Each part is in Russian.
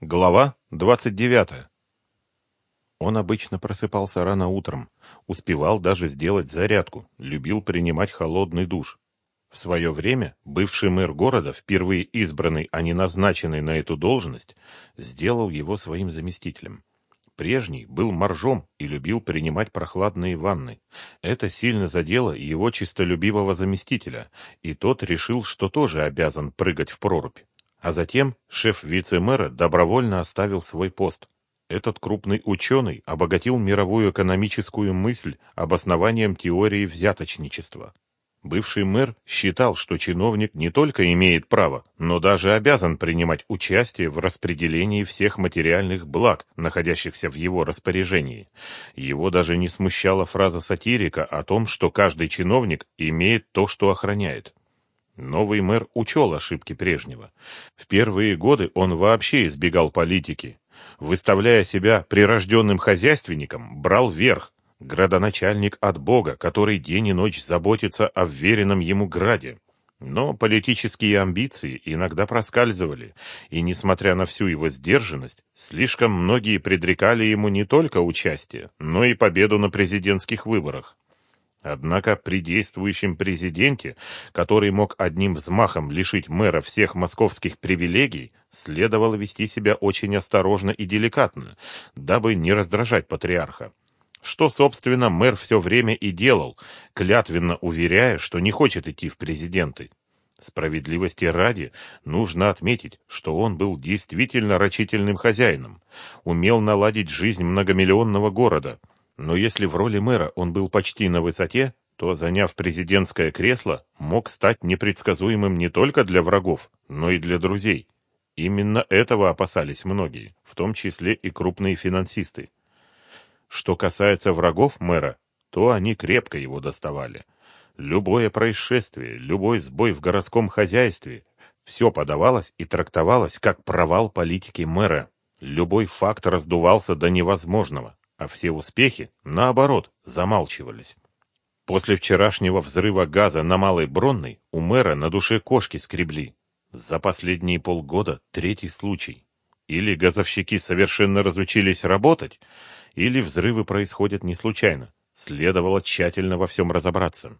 Глава 29. Он обычно просыпался рано утром, успевал даже сделать зарядку, любил принимать холодный душ. В свое время бывший мэр города, впервые избранный, а не назначенный на эту должность, сделал его своим заместителем. Прежний был моржом и любил принимать прохладные ванны. Это сильно задело его чистолюбивого заместителя, и тот решил, что тоже обязан прыгать в прорубь. А затем шеф вице-мэра добровольно оставил свой пост. Этот крупный ученый обогатил мировую экономическую мысль обоснованием теории взяточничества. Бывший мэр считал, что чиновник не только имеет право, но даже обязан принимать участие в распределении всех материальных благ, находящихся в его распоряжении. Его даже не смущала фраза сатирика о том, что каждый чиновник имеет то, что охраняет. Новый мэр учел ошибки прежнего. В первые годы он вообще избегал политики. Выставляя себя прирожденным хозяйственником, брал верх. Градоначальник от Бога, который день и ночь заботится о вверенном ему граде. Но политические амбиции иногда проскальзывали, и, несмотря на всю его сдержанность, слишком многие предрекали ему не только участие, но и победу на президентских выборах. Однако при действующем президенте, который мог одним взмахом лишить мэра всех московских привилегий, следовало вести себя очень осторожно и деликатно, дабы не раздражать патриарха. Что, собственно, мэр все время и делал, клятвенно уверяя, что не хочет идти в президенты. Справедливости ради, нужно отметить, что он был действительно рачительным хозяином, умел наладить жизнь многомиллионного города – но если в роли мэра он был почти на высоте, то, заняв президентское кресло, мог стать непредсказуемым не только для врагов, но и для друзей. Именно этого опасались многие, в том числе и крупные финансисты. Что касается врагов мэра, то они крепко его доставали. Любое происшествие, любой сбой в городском хозяйстве, все подавалось и трактовалось как провал политики мэра. Любой факт раздувался до невозможного а все успехи, наоборот, замалчивались. После вчерашнего взрыва газа на Малой Бронной у мэра на душе кошки скребли. За последние полгода третий случай. Или газовщики совершенно разучились работать, или взрывы происходят не случайно. Следовало тщательно во всем разобраться.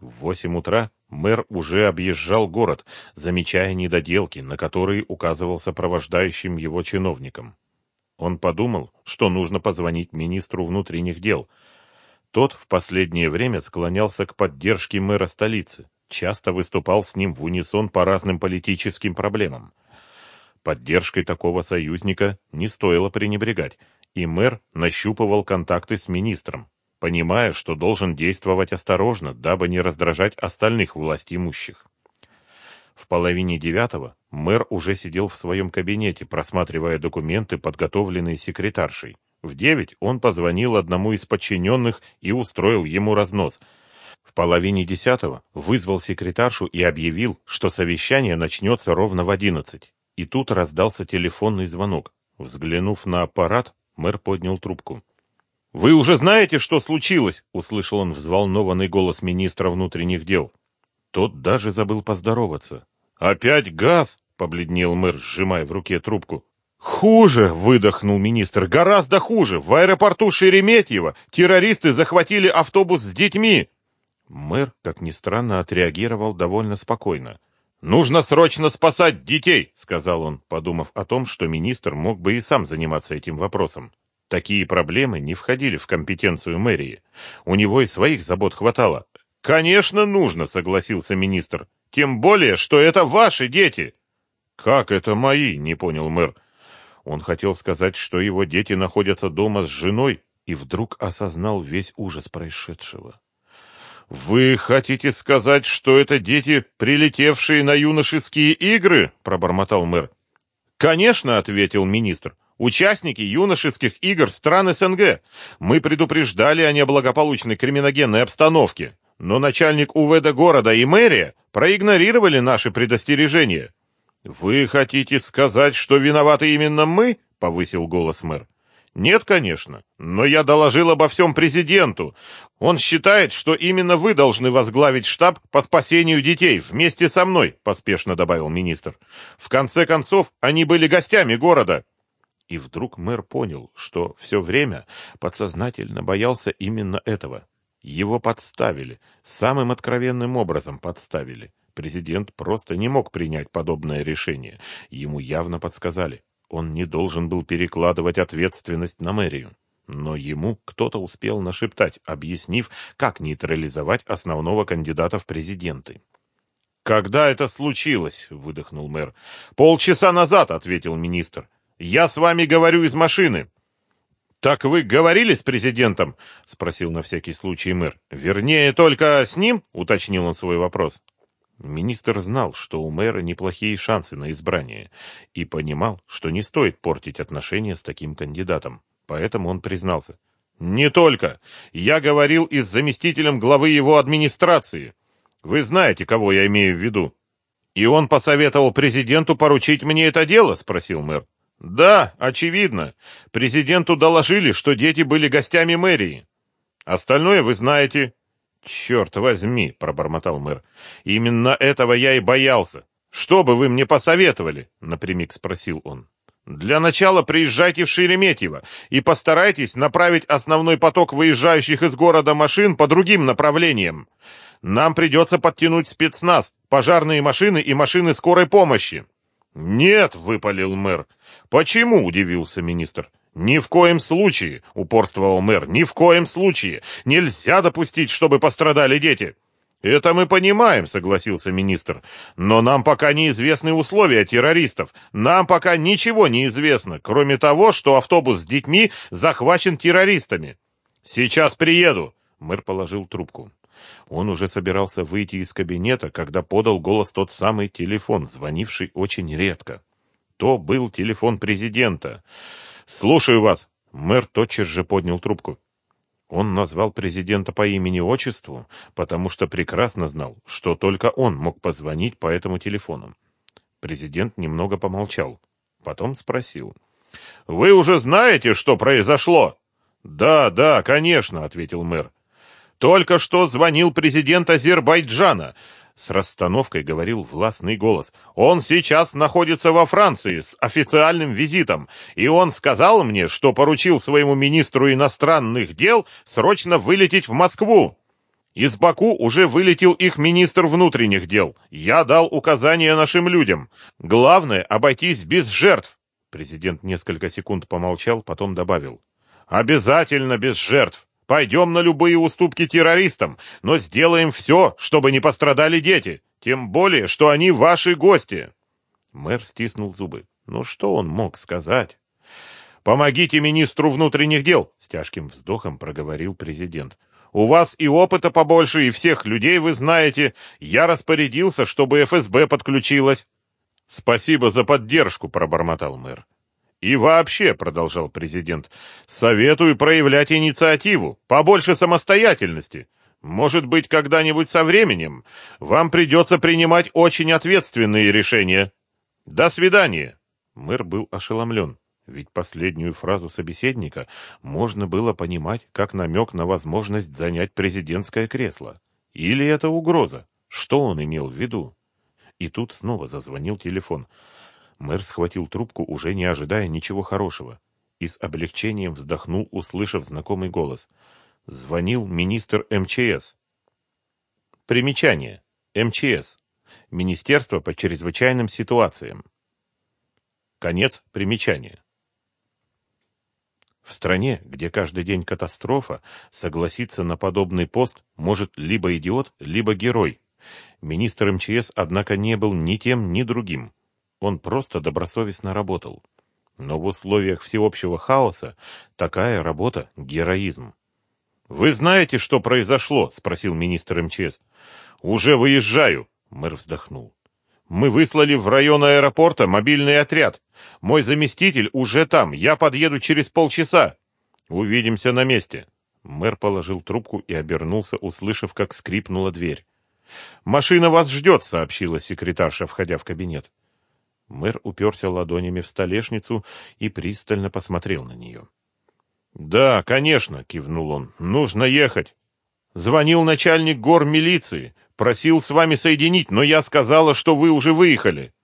В восемь утра мэр уже объезжал город, замечая недоделки, на которые указывал сопровождающим его чиновникам. Он подумал, что нужно позвонить министру внутренних дел. Тот в последнее время склонялся к поддержке мэра столицы, часто выступал с ним в унисон по разным политическим проблемам. Поддержкой такого союзника не стоило пренебрегать, и мэр нащупывал контакты с министром, понимая, что должен действовать осторожно, дабы не раздражать остальных властимущих. В половине девятого мэр уже сидел в своем кабинете, просматривая документы, подготовленные секретаршей. В девять он позвонил одному из подчиненных и устроил ему разнос. В половине десятого вызвал секретаршу и объявил, что совещание начнется ровно в одиннадцать. И тут раздался телефонный звонок. Взглянув на аппарат, мэр поднял трубку. «Вы уже знаете, что случилось?» — услышал он взволнованный голос министра внутренних дел. Тот даже забыл поздороваться. «Опять газ?» — побледнел мэр, сжимая в руке трубку. «Хуже!» — выдохнул министр. «Гораздо хуже! В аэропорту Шереметьево террористы захватили автобус с детьми!» Мэр, как ни странно, отреагировал довольно спокойно. «Нужно срочно спасать детей!» — сказал он, подумав о том, что министр мог бы и сам заниматься этим вопросом. Такие проблемы не входили в компетенцию мэрии. У него и своих забот хватало. «Конечно, нужно», — согласился министр. «Тем более, что это ваши дети». «Как это мои?» — не понял мэр. Он хотел сказать, что его дети находятся дома с женой, и вдруг осознал весь ужас происшедшего. «Вы хотите сказать, что это дети, прилетевшие на юношеские игры?» — пробормотал мэр. «Конечно», — ответил министр. «Участники юношеских игр стран СНГ. Мы предупреждали о неблагополучной криминогенной обстановке но начальник УВД города и мэрия проигнорировали наши предостережения. «Вы хотите сказать, что виноваты именно мы?» — повысил голос мэр. Нет, конечно, но я доложил обо всем президенту. Он считает, что именно вы должны возглавить штаб по спасению детей вместе со мной, поспешно добавил министр. В конце концов, они были гостями города. И вдруг мэр понял, что все время подсознательно боялся именно этого. Его подставили, самым откровенным образом подставили. Президент просто не мог принять подобное решение. Ему явно подсказали. Он не должен был перекладывать ответственность на мэрию. Но ему кто-то успел нашептать, объяснив, как нейтрализовать основного кандидата в президенты. «Когда это случилось?» — выдохнул мэр. «Полчаса назад», — ответил министр. «Я с вами говорю из машины». «Так вы говорили с президентом?» — спросил на всякий случай мэр. «Вернее, только с ним?» — уточнил он свой вопрос. Министр знал, что у мэра неплохие шансы на избрание, и понимал, что не стоит портить отношения с таким кандидатом. Поэтому он признался. «Не только. Я говорил и с заместителем главы его администрации. Вы знаете, кого я имею в виду». «И он посоветовал президенту поручить мне это дело?» — спросил мэр. «Да, очевидно. Президенту доложили, что дети были гостями мэрии. Остальное вы знаете. «Черт возьми!» — пробормотал мэр. «Именно этого я и боялся. Что бы вы мне посоветовали?» — напрямик спросил он. «Для начала приезжайте в Шереметьево и постарайтесь направить основной поток выезжающих из города машин по другим направлениям. Нам придется подтянуть спецназ, пожарные машины и машины скорой помощи». «Нет!» — выпалил мэр. «Почему?» — удивился министр. «Ни в коем случае!» — упорствовал мэр. «Ни в коем случае! Нельзя допустить, чтобы пострадали дети!» «Это мы понимаем», — согласился министр. «Но нам пока неизвестны условия террористов. Нам пока ничего не известно, кроме того, что автобус с детьми захвачен террористами. Сейчас приеду». Мэр положил трубку. Он уже собирался выйти из кабинета, когда подал голос тот самый телефон, звонивший очень редко. То был телефон президента. «Слушаю вас!» Мэр тотчас же поднял трубку. Он назвал президента по имени-отчеству, потому что прекрасно знал, что только он мог позвонить по этому телефону. Президент немного помолчал, потом спросил. «Вы уже знаете, что произошло?» «Да, да, конечно», — ответил мэр. «Только что звонил президент Азербайджана. С расстановкой говорил властный голос. «Он сейчас находится во Франции с официальным визитом, и он сказал мне, что поручил своему министру иностранных дел срочно вылететь в Москву. Из Баку уже вылетел их министр внутренних дел. Я дал указания нашим людям. Главное — обойтись без жертв». Президент несколько секунд помолчал, потом добавил. «Обязательно без жертв. Пойдем на любые уступки террористам, но сделаем все, чтобы не пострадали дети. Тем более, что они ваши гости. Мэр стиснул зубы. Ну что он мог сказать? Помогите министру внутренних дел, с тяжким вздохом проговорил президент. У вас и опыта побольше, и всех людей вы знаете. Я распорядился, чтобы ФСБ подключилась. Спасибо за поддержку, пробормотал мэр. И вообще, продолжал президент, советую проявлять инициативу, побольше самостоятельности. Может быть, когда-нибудь со временем вам придется принимать очень ответственные решения. До свидания. Мэр был ошеломлен, ведь последнюю фразу собеседника можно было понимать как намек на возможность занять президентское кресло. Или это угроза? Что он имел в виду? И тут снова зазвонил телефон. Мэр схватил трубку, уже не ожидая ничего хорошего, и с облегчением вздохнул, услышав знакомый голос. Звонил министр МЧС. Примечание. МЧС. Министерство по чрезвычайным ситуациям. Конец примечания. В стране, где каждый день катастрофа, согласиться на подобный пост может либо идиот, либо герой. Министр МЧС, однако, не был ни тем, ни другим. Он просто добросовестно работал. Но в условиях всеобщего хаоса такая работа — героизм. «Вы знаете, что произошло?» — спросил министр МЧС. «Уже выезжаю», — мэр вздохнул. «Мы выслали в район аэропорта мобильный отряд. Мой заместитель уже там. Я подъеду через полчаса. Увидимся на месте». Мэр положил трубку и обернулся, услышав, как скрипнула дверь. «Машина вас ждет», — сообщила секретарша, входя в кабинет. Мэр уперся ладонями в столешницу и пристально посмотрел на нее. Да, конечно, кивнул он. Нужно ехать. Звонил начальник гор милиции, просил с вами соединить, но я сказала, что вы уже выехали.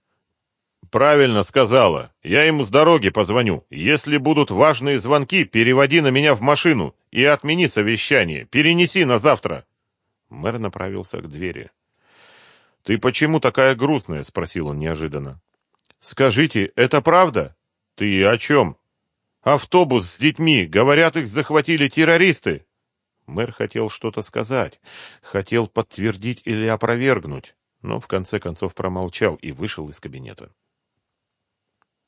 Правильно сказала. Я ему с дороги позвоню. Если будут важные звонки, переводи на меня в машину и отмени совещание. Перенеси на завтра. Мэр направился к двери. Ты почему такая грустная? спросил он неожиданно. Скажите, это правда? Ты о чем? Автобус с детьми, говорят, их захватили террористы. Мэр хотел что-то сказать, хотел подтвердить или опровергнуть, но в конце концов промолчал и вышел из кабинета.